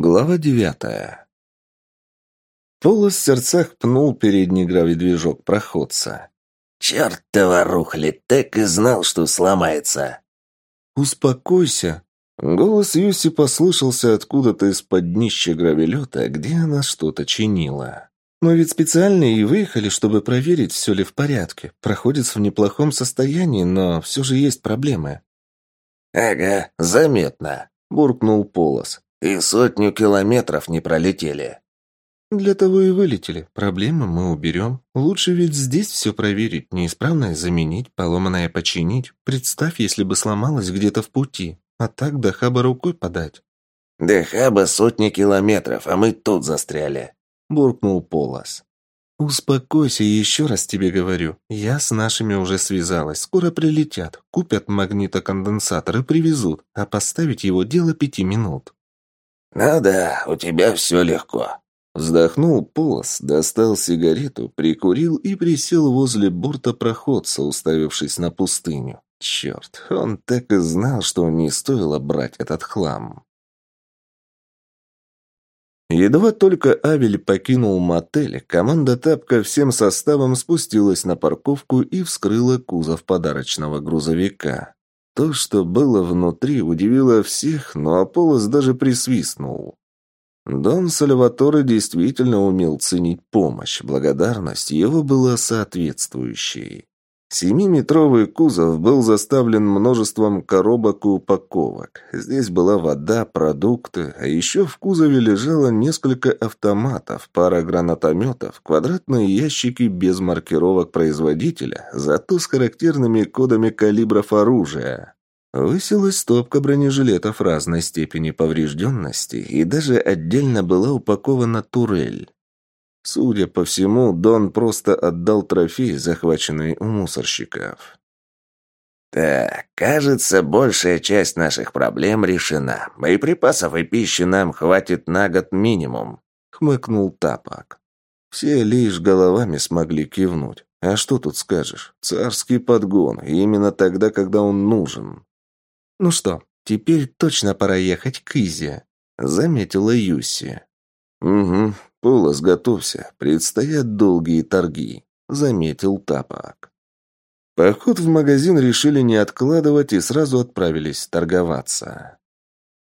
Глава девятая. Полос в сердцах пнул передний гравидвижок проходца. «Чертова рухли, так и знал, что сломается!» «Успокойся!» Голос Юси послышался откуда-то из-под днища гравелета, где она что-то чинила. «Мы ведь специально и выехали, чтобы проверить, все ли в порядке. Проходец в неплохом состоянии, но все же есть проблемы». «Ага, заметно», — буркнул Полос. «И сотню километров не пролетели». «Для того и вылетели. Проблемы мы уберем. Лучше ведь здесь все проверить, неисправное заменить, поломанное починить. Представь, если бы сломалось где-то в пути. А так до хаба рукой подать». «До хаба сотни километров, а мы тут застряли», — буркнул Полос. «Успокойся, еще раз тебе говорю. Я с нашими уже связалась. Скоро прилетят. Купят магнитоконденсатор и привезут. А поставить его дело пяти минут». «Ну да, у тебя все легко», Вздохнул Полос, достал сигарету, прикурил и присел возле борта проходца, уставившись на пустыню. Черт, он так и знал, что не стоило брать этот хлам. Едва только Авель покинул мотель, команда Тапка всем составом спустилась на парковку и вскрыла кузов подарочного грузовика. То, что было внутри, удивило всех, но Аполлос даже присвистнул. Дон Сальваторе действительно умел ценить помощь, благодарность его была соответствующей. Семиметровый кузов был заставлен множеством коробок и упаковок. Здесь была вода, продукты, а еще в кузове лежало несколько автоматов, пара гранатометов, квадратные ящики без маркировок производителя, зато с характерными кодами калибров оружия. Высилась стопка бронежилетов разной степени поврежденности, и даже отдельно была упакована турель. Судя по всему, Дон просто отдал трофей, захваченный у мусорщиков. «Так, кажется, большая часть наших проблем решена. Боеприпасов и пищи нам хватит на год минимум», — хмыкнул Тапок. Все лишь головами смогли кивнуть. А что тут скажешь? Царский подгон, именно тогда, когда он нужен. «Ну что, теперь точно пора ехать к Изе», — заметила Юси. «Угу, Полос, готовься, предстоят долгие торги», — заметил Тапок. Поход в магазин решили не откладывать и сразу отправились торговаться.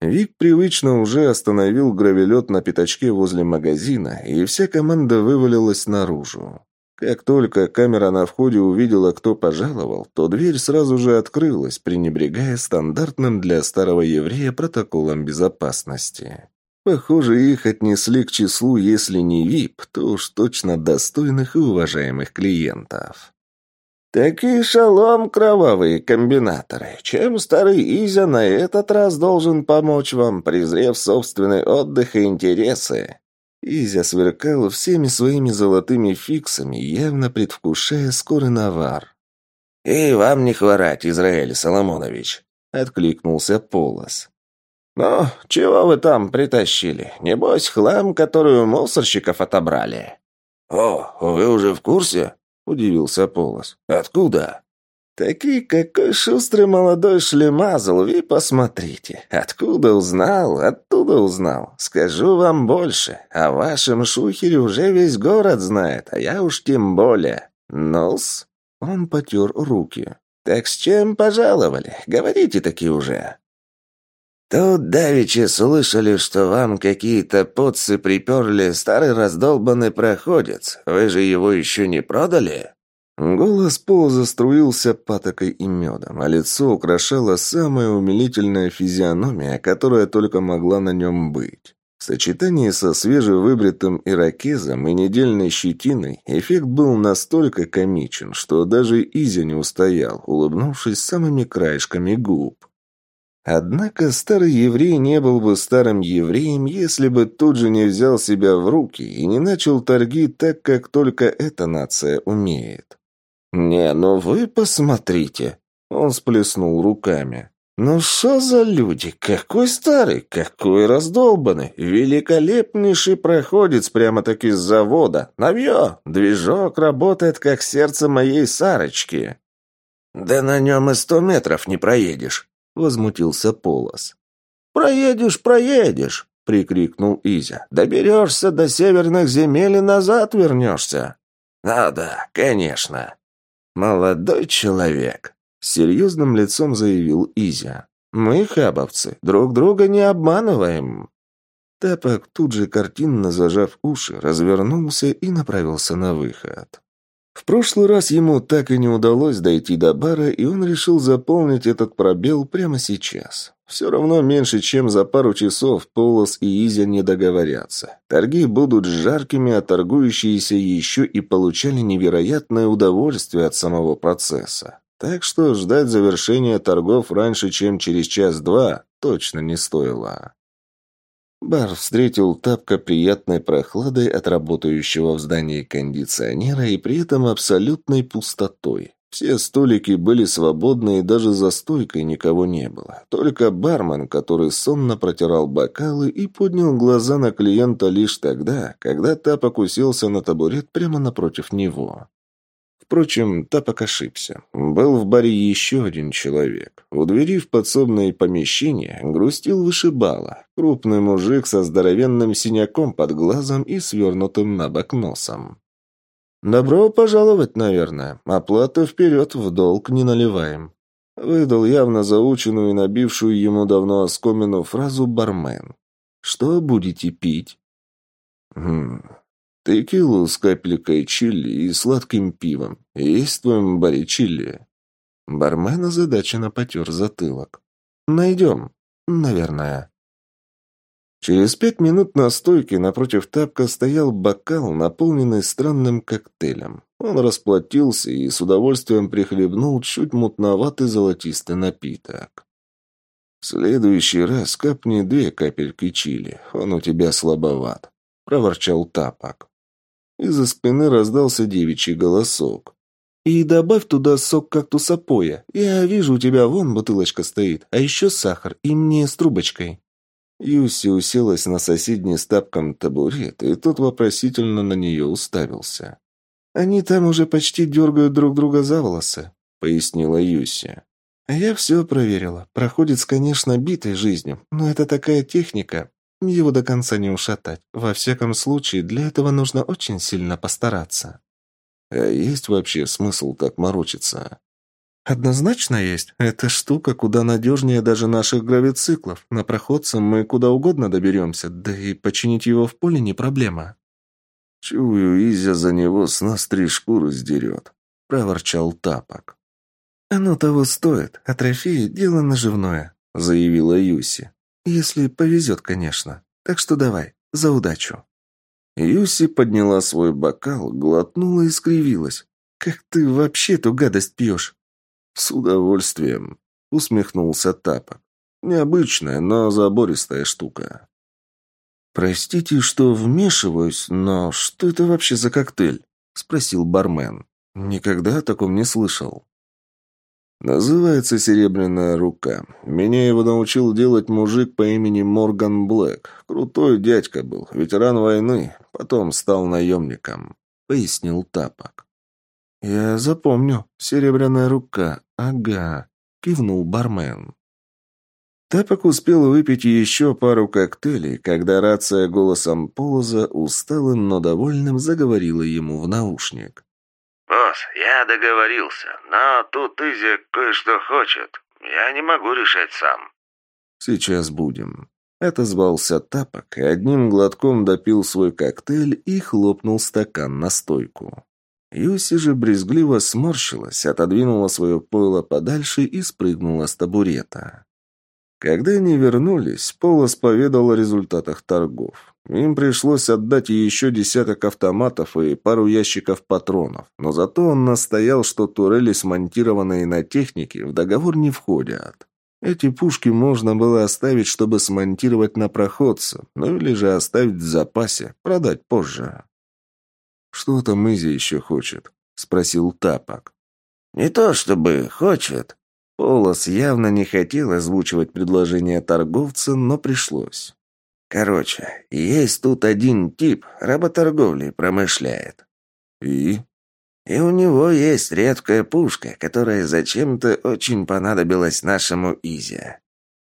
Вик привычно уже остановил гравелет на пятачке возле магазина, и вся команда вывалилась наружу. Как только камера на входе увидела, кто пожаловал, то дверь сразу же открылась, пренебрегая стандартным для старого еврея протоколом безопасности. Похоже, их отнесли к числу, если не ВИП, то уж точно достойных и уважаемых клиентов. «Такие шалом, кровавые комбинаторы! Чем старый Изя на этот раз должен помочь вам, презрев собственный отдых и интересы?» Изя сверкал всеми своими золотыми фиксами, явно предвкушая скорый навар. «И вам не хворать, Израиль Соломонович!» — откликнулся Полос. «Ну, чего вы там притащили? Небось, хлам, который у мусорщиков отобрали?» «О, вы уже в курсе?» — удивился Полос. «Откуда?» «Такие, какой шустрый молодой шлемазл, вы посмотрите. Откуда узнал, оттуда узнал. Скажу вам больше. О вашем шухере уже весь город знает, а я уж тем более. Нос?» Он потер руки. «Так с чем пожаловали? Говорите таки уже». «Тут давеча слышали, что вам какие-то подцы приперли старый раздолбанный проходец. Вы же его еще не продали?» Голос Пола заструился патокой и медом, а лицо украшала самая умилительная физиономия, которая только могла на нем быть. В сочетании со свежевыбритым ирокезом и недельной щетиной эффект был настолько комичен, что даже Изя не устоял, улыбнувшись самыми краешками губ. Однако старый еврей не был бы старым евреем, если бы тут же не взял себя в руки и не начал торги так, как только эта нация умеет. «Не, ну вы посмотрите!» Он сплеснул руками. «Ну что за люди? Какой старый, какой раздолбанный! Великолепнейший проходец прямо-таки с завода! Навье! Движок работает, как сердце моей Сарочки!» «Да на нем и сто метров не проедешь!» — возмутился Полос. «Проедешь, проедешь!» — прикрикнул Изя. «Доберешься до северных земель и назад вернешься». «Надо, конечно». «Молодой человек», — серьезным лицом заявил Изя. «Мы, хабовцы, друг друга не обманываем». Тапок, тут же картинно зажав уши, развернулся и направился на выход. В прошлый раз ему так и не удалось дойти до бара, и он решил заполнить этот пробел прямо сейчас. Все равно меньше, чем за пару часов Полос и Изя не договорятся. Торги будут жаркими, а торгующиеся еще и получали невероятное удовольствие от самого процесса. Так что ждать завершения торгов раньше, чем через час-два, точно не стоило. Бар встретил Тапка приятной прохладой от работающего в здании кондиционера и при этом абсолютной пустотой. Все столики были свободны, и даже за стойкой никого не было. Только бармен, который сонно протирал бокалы и поднял глаза на клиента лишь тогда, когда Тапок уселся на табурет прямо напротив него. Впрочем, Тапок ошибся. Был в баре еще один человек. У двери в подсобное помещение грустил вышибала. Крупный мужик со здоровенным синяком под глазом и свернутым на бок носом. «Добро пожаловать, наверное. Оплату вперед в долг не наливаем». Выдал явно заученную и набившую ему давно оскомину фразу бармен. «Что будете пить?» «Хм, Текилу с капелькой чили и сладким пивом. Есть твоем баре чили?» Бармен озадаченно потер затылок. «Найдем. Наверное». Через пять минут на стойке напротив тапка стоял бокал, наполненный странным коктейлем. Он расплатился и с удовольствием прихлебнул чуть мутноватый золотистый напиток. «В следующий раз капни две капельки чили, он у тебя слабоват», — проворчал тапок. Из-за спины раздался девичий голосок. «И добавь туда сок кактуса поя. Я вижу, у тебя вон бутылочка стоит, а еще сахар, и мне с трубочкой». Юси уселась на соседний с тапком табурет, и тот вопросительно на нее уставился. «Они там уже почти дергают друг друга за волосы», — пояснила Юси. «А я все проверила. Проходит, конечно, битой жизнью, но это такая техника. Его до конца не ушатать. Во всяком случае, для этого нужно очень сильно постараться. А есть вообще смысл так морочиться? Однозначно есть. Эта штука куда надежнее даже наших гравициклов. На проходце мы куда угодно доберемся, да и починить его в поле не проблема. Чую, Изя за него с нас три шкуры сдерет, проворчал Тапок. Оно того стоит, а трофеи – дело наживное, заявила Юси. Если повезет, конечно. Так что давай, за удачу». Юси подняла свой бокал, глотнула и скривилась. «Как ты вообще эту гадость пьешь?» «С удовольствием», — усмехнулся Тапок. «Необычная, но забористая штука». «Простите, что вмешиваюсь, но что это вообще за коктейль?» — спросил бармен. «Никогда о таком не слышал». Называется «Серебряная рука». Меня его научил делать мужик по имени Морган Блэк. Крутой дядька был, ветеран войны, потом стал наемником», — пояснил Тапок. «Я запомню. Серебряная рука. Ага», — кивнул бармен. Тапок успел выпить еще пару коктейлей, когда рация голосом Полоза усталым, но довольным заговорила ему в наушник. «Босс, я договорился, но тут Изи кое-что хочет. Я не могу решать сам». «Сейчас будем». Это звался Тапок, и одним глотком допил свой коктейль и хлопнул стакан на стойку. Юси же брезгливо сморщилась, отодвинула свое пойло подальше и спрыгнула с табурета. Когда они вернулись, Полос поведал о результатах торгов. Им пришлось отдать еще десяток автоматов и пару ящиков патронов, но зато он настоял, что турели, смонтированные на технике, в договор не входят. Эти пушки можно было оставить, чтобы смонтировать на проходце, ну или же оставить в запасе, продать позже. «Что там Изи еще хочет?» — спросил Тапок. «Не то чтобы хочет». Полос явно не хотел озвучивать предложение торговца, но пришлось. Короче, есть тут один тип, работорговлей промышляет. И? И у него есть редкая пушка, которая зачем-то очень понадобилась нашему Изе.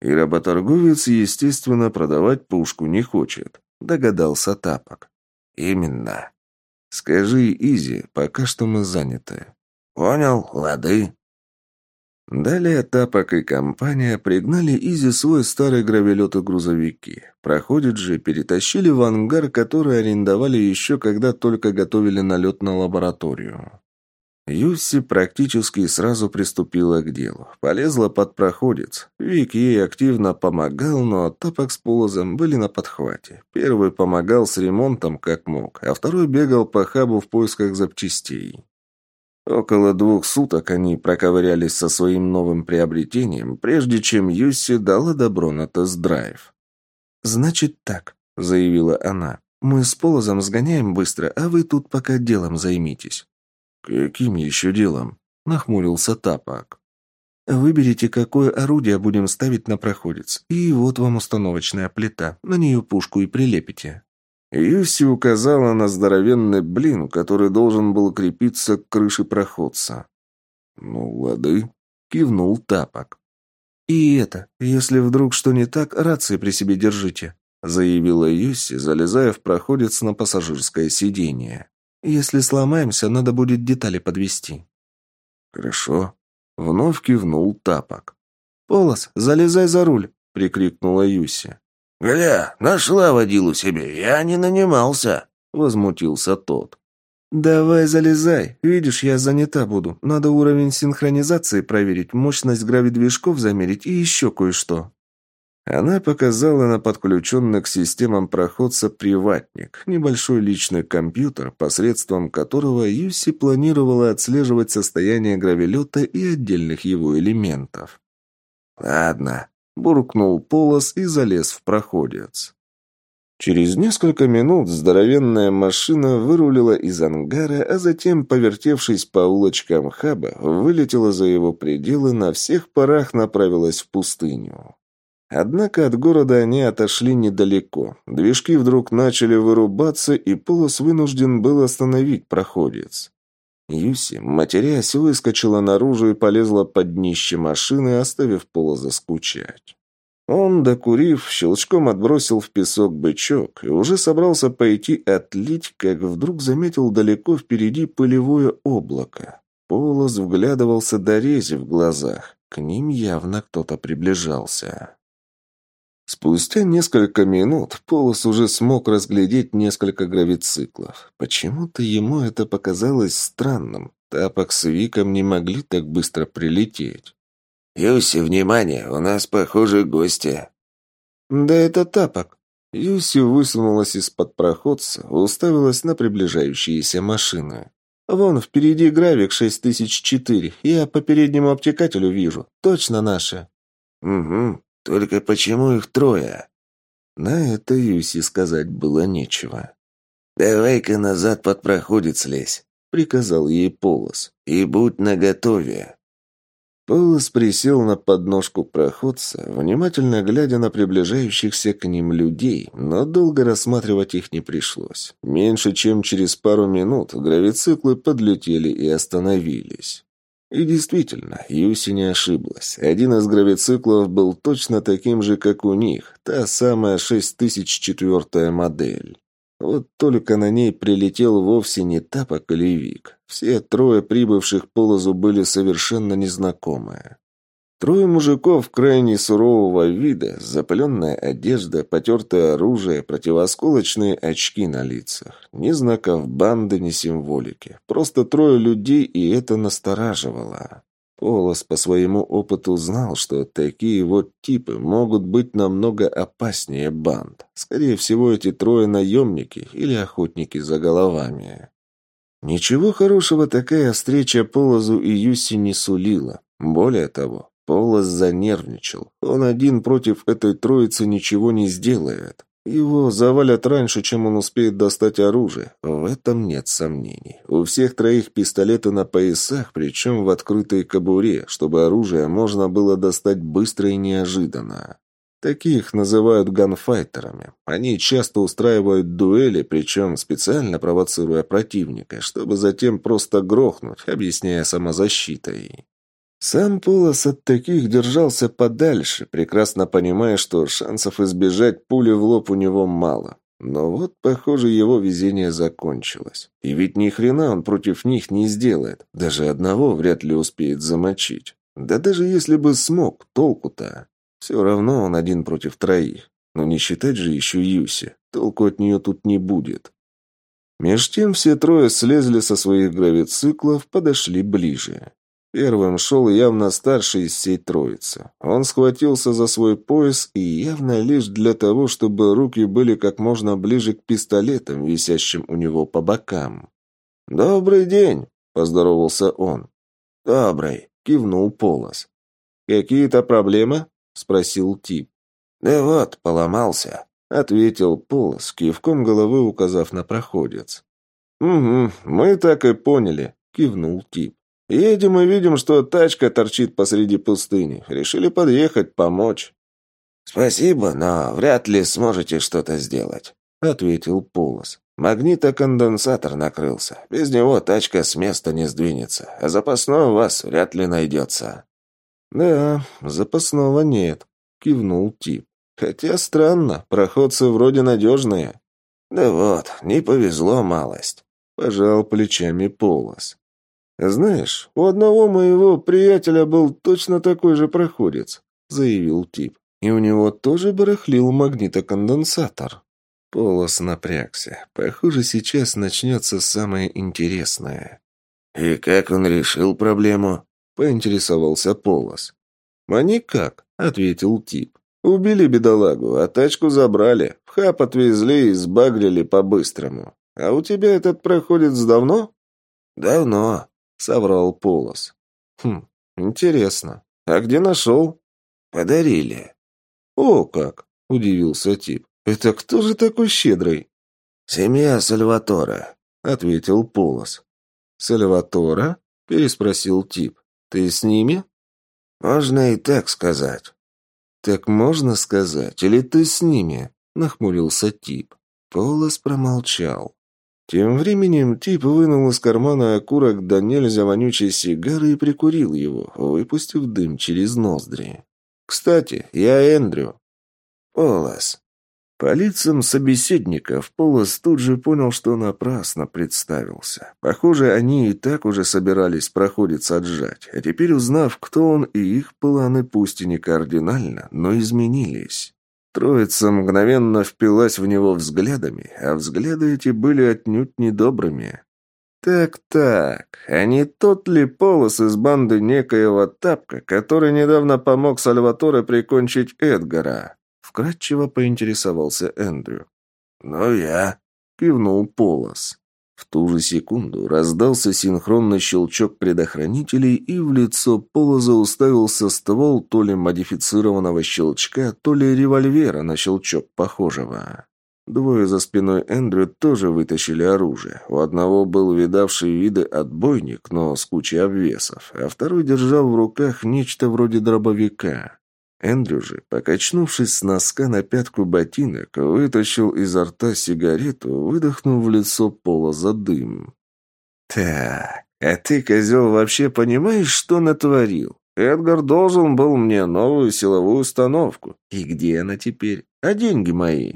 И работорговец, естественно, продавать пушку не хочет, догадался Тапок. Именно. Скажи Изи, пока что мы заняты. Понял, лады. Далее Тапок и компания пригнали Изи свой старый гравелет и грузовики. Проходец же перетащили в ангар, который арендовали еще, когда только готовили налет на лабораторию. Юсси практически сразу приступила к делу. Полезла под проходец. Вик ей активно помогал, но Тапок с Полозом были на подхвате. Первый помогал с ремонтом как мог, а второй бегал по хабу в поисках запчастей. Около двух суток они проковырялись со своим новым приобретением, прежде чем Юсси дала добро на тест-драйв. «Значит так», — заявила она. «Мы с Полозом сгоняем быстро, а вы тут пока делом займитесь». «Каким еще делом?» – нахмурился Тапок. «Выберите, какое орудие будем ставить на проходец, и вот вам установочная плита, на нее пушку и прилепите». Юси указала на здоровенный блин, который должен был крепиться к крыше проходца. «Ну, лады», — кивнул Тапок. «И это, если вдруг что не так, рации при себе держите», — заявила Юси, залезая в проходец на пассажирское сиденье. Если сломаемся, надо будет детали подвести. Хорошо. Вновь кивнул Тапок. «Полос, залезай за руль!» — прикрикнула Юси. «Гля, нашла водилу себе, я не нанимался!» — возмутился тот. «Давай залезай. Видишь, я занята буду. Надо уровень синхронизации проверить, мощность гравидвижков замерить и еще кое-что». Она показала на подключенный к системам проходца приватник, небольшой личный компьютер, посредством которого Юси планировала отслеживать состояние гравелета и отдельных его элементов. «Ладно», — буркнул Полос и залез в проходец. Через несколько минут здоровенная машина вырулила из ангара, а затем, повертевшись по улочкам хаба, вылетела за его пределы, на всех парах направилась в пустыню. Однако от города они отошли недалеко. Движки вдруг начали вырубаться, и Полос вынужден был остановить проходец. Юси, матерясь, выскочила наружу и полезла под днище машины, оставив Полоза скучать. Он, докурив, щелчком отбросил в песок бычок и уже собрался пойти отлить, как вдруг заметил далеко впереди пылевое облако. Полос вглядывался до рези в глазах. К ним явно кто-то приближался. Спустя несколько минут Полос уже смог разглядеть несколько гравициклов. Почему-то ему это показалось странным. Тапок с Виком не могли так быстро прилететь. «Юси, внимание! У нас, похоже, гости!» «Да это Тапок!» Юси высунулась из-под проходца, уставилась на приближающиеся машины. «Вон, впереди гравик 6004. Я по переднему обтекателю вижу. Точно наши». «Угу. Только почему их трое?» На это Юси сказать было нечего. «Давай-ка назад под проходец лезь», — приказал ей Полос. «И будь наготове». Полос присел на подножку проходца, внимательно глядя на приближающихся к ним людей, но долго рассматривать их не пришлось. Меньше чем через пару минут гравициклы подлетели и остановились. И действительно, Юси не ошиблась. Один из гравициклов был точно таким же, как у них, та самая 6004 модель. Вот только на ней прилетел вовсе не Тапок или Вик. Все трое прибывших полозу были совершенно незнакомые. Трое мужиков крайне сурового вида, запыленная одежда, потертое оружие, противосколочные очки на лицах. Ни знаков банды, ни символики. Просто трое людей, и это настораживало. Полос по своему опыту знал, что такие вот типы могут быть намного опаснее банд. Скорее всего, эти трое наемники или охотники за головами. Ничего хорошего такая встреча Полозу и Юси не сулила. Более того, Полос занервничал. Он один против этой троицы ничего не сделает. Его завалят раньше, чем он успеет достать оружие. В этом нет сомнений. У всех троих пистолеты на поясах, причем в открытой кобуре, чтобы оружие можно было достать быстро и неожиданно. Таких называют ганфайтерами. Они часто устраивают дуэли, причем специально провоцируя противника, чтобы затем просто грохнуть, объясняя самозащитой. Сам Полос от таких держался подальше, прекрасно понимая, что шансов избежать пули в лоб у него мало. Но вот, похоже, его везение закончилось. И ведь ни хрена он против них не сделает. Даже одного вряд ли успеет замочить. Да даже если бы смог, толку-то. Все равно он один против троих. Но не считать же еще Юси. Толку от нее тут не будет. Меж тем все трое слезли со своих гравициклов, подошли ближе. Первым шел явно старший из всей троицы. Он схватился за свой пояс и явно лишь для того, чтобы руки были как можно ближе к пистолетам, висящим у него по бокам. «Добрый день!» – поздоровался он. «Добрый!» – кивнул Полос. «Какие-то проблемы?» – спросил Тип. «Да вот, поломался», — ответил Полос, кивком головы указав на проходец. «Угу, мы так и поняли», — кивнул Тип. Едем и видим, что тачка торчит посреди пустыни. Решили подъехать, помочь». «Спасибо, но вряд ли сможете что-то сделать», — ответил Полос. «Магнитоконденсатор накрылся. Без него тачка с места не сдвинется, а запасной у вас вряд ли найдется». «Да, запасного нет», — кивнул Тип. «Хотя странно, проходцы вроде надежные». «Да вот, не повезло малость», — пожал плечами Полос. «Знаешь, у одного моего приятеля был точно такой же проходец», — заявил тип. «И у него тоже барахлил магнитоконденсатор». Полос напрягся. Похоже, сейчас начнется самое интересное. «И как он решил проблему?» — поинтересовался Полос. «А никак», — ответил тип. «Убили бедолагу, а тачку забрали, в хаб отвезли и сбагрили по-быстрому. А у тебя этот проходец давно?» «Давно», — соврал Полос. «Хм, интересно. А где нашел?» «Подарили». «О, как!» — удивился тип. «Это кто же такой щедрый?» «Семья Сальватора», — ответил Полос. «Сальватора?» — переспросил тип. «Ты с ними?» «Можно и так сказать». «Так можно сказать, или ты с ними?» — нахмурился тип. Полос промолчал. Тем временем тип вынул из кармана окурок до нельзя вонючей сигары и прикурил его, выпустив дым через ноздри. «Кстати, я Эндрю». «Полос». По лицам собеседников Полос тут же понял, что напрасно представился. Похоже, они и так уже собирались проходиться отжать, а теперь, узнав, кто он, и их планы пусть и не кардинально, но изменились. Троица мгновенно впилась в него взглядами, а взгляды эти были отнюдь недобрыми. «Так-так, а не тот ли полос из банды некоего Тапка, который недавно помог Сальваторе прикончить Эдгара?» Вкратчиво поинтересовался Эндрю. «Ну я», — кивнул Полос. В ту же секунду раздался синхронный щелчок предохранителей, и в лицо Полоза уставился ствол то ли модифицированного щелчка, то ли револьвера на щелчок похожего. Двое за спиной Эндрю тоже вытащили оружие. У одного был видавший виды отбойник, но с кучей обвесов, а второй держал в руках нечто вроде дробовика. Эндрю же, покачнувшись с носка на пятку ботинок, вытащил изо рта сигарету, выдохнув в лицо пола за дым. «Так, а ты, козел, вообще понимаешь, что натворил? Эдгар должен был мне новую силовую установку. И где она теперь? А деньги мои?»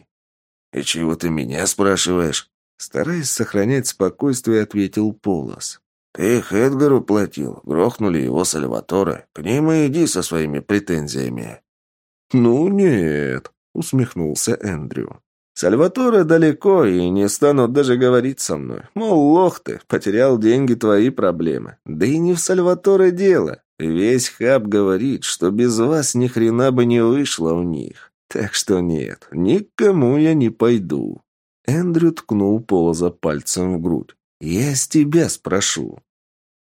«И чего ты меня спрашиваешь?» Стараясь сохранять спокойствие, ответил Полос. «Ты их Эдгару платил, грохнули его Сальваторе. К ним и иди со своими претензиями». «Ну нет», — усмехнулся Эндрю. «Сальваторе далеко, и не станут даже говорить со мной. Мол, лох ты, потерял деньги, твои проблемы. Да и не в Сальваторе дело. Весь хаб говорит, что без вас ни хрена бы не вышло у них. Так что нет, никому я не пойду». Эндрю ткнул Полоза пальцем в грудь. «Я с тебя спрошу».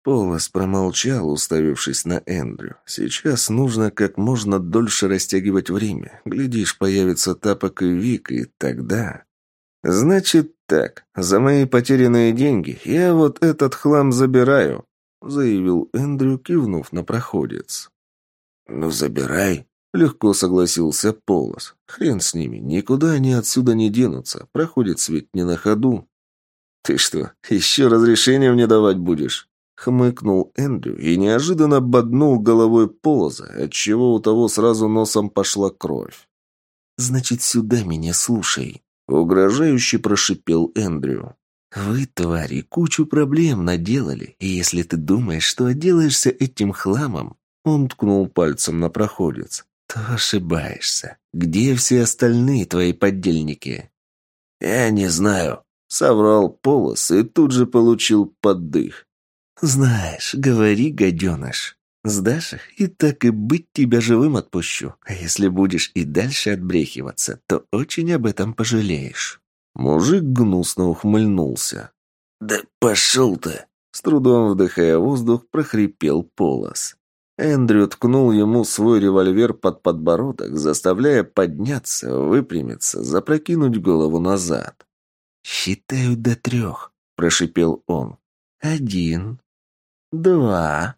Полос промолчал, уставившись на Эндрю. «Сейчас нужно как можно дольше растягивать время. Глядишь, появится Тапок и Вик, и тогда...» «Значит так, за мои потерянные деньги я вот этот хлам забираю», заявил Эндрю, кивнув на проходец. «Ну, забирай», — легко согласился Полос. «Хрен с ними, никуда они отсюда не денутся. Проходит ведь не на ходу». «Ты что, еще разрешение мне давать будешь?» Хмыкнул Эндрю и неожиданно боднул головой полоза, отчего у того сразу носом пошла кровь. «Значит, сюда меня слушай», — угрожающе прошипел Эндрю. «Вы, твари, кучу проблем наделали, и если ты думаешь, что отделаешься этим хламом...» Он ткнул пальцем на проходец. «То ошибаешься. Где все остальные твои поддельники?» «Я не знаю», — соврал Полос и тут же получил поддых. «Знаешь, говори, гаденыш. Сдашь их, и так и быть тебя живым отпущу. А если будешь и дальше отбрехиваться, то очень об этом пожалеешь». Мужик гнусно ухмыльнулся. «Да пошел ты!» С трудом вдыхая воздух, прохрипел Полос. Эндрю ткнул ему свой револьвер под подбородок, заставляя подняться, выпрямиться, запрокинуть голову назад. «Считаю до трех», — прошипел он. «Один, два,